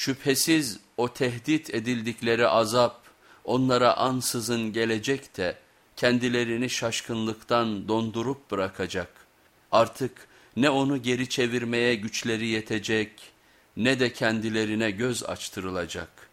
Şüphesiz o tehdit edildikleri azap onlara ansızın gelecek de kendilerini şaşkınlıktan dondurup bırakacak. Artık ne onu geri çevirmeye güçleri yetecek ne de kendilerine göz açtırılacak.''